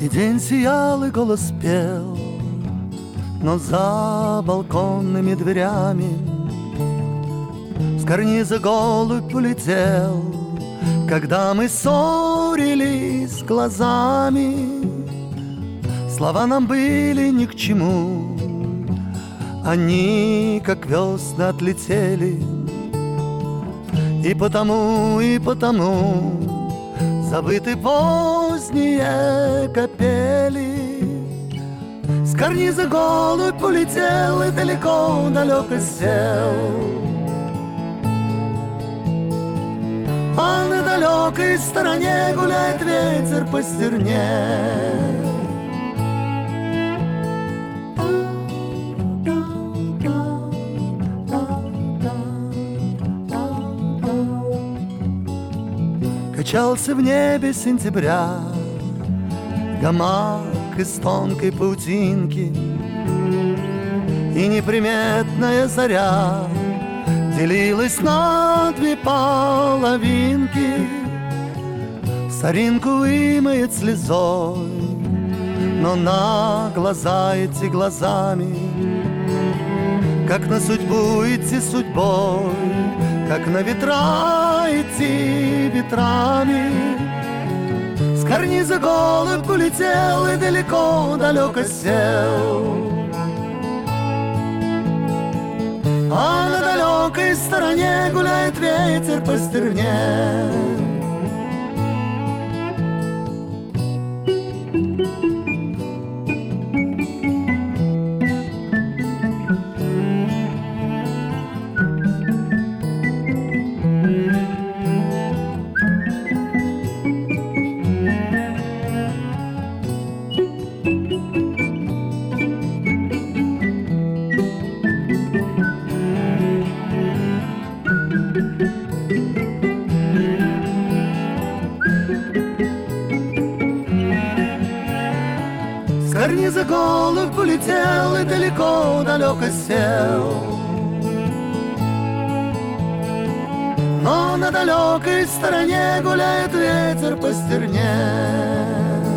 И день сиял, и голос пел, Но за балконными дверями С карниза голубь улетел, Когда мы ссорились глазами. Слова нам были ни к чему, Они, как весны, отлетели, И потому, и потому Забыты поздние капели. С карниза голубь полетел И далеко, далеко сел далекой стороне Гуляет ветер по стерне Качался в небе сентября Гамак из тонкой паутинки И неприметная заря Делилась на две половинки. Соринку вымоет слезой Но на глаза эти глазами. Как на судьбу идти судьбой Как на ветра идти ветрами. С карниза голубь улетел И далеко, далеко сел далекой стороне Гуляет ветер по стерне С карниза голубь улетел И далеко, далеко сел. Но на далекой стороне Гуляет ветер по стерне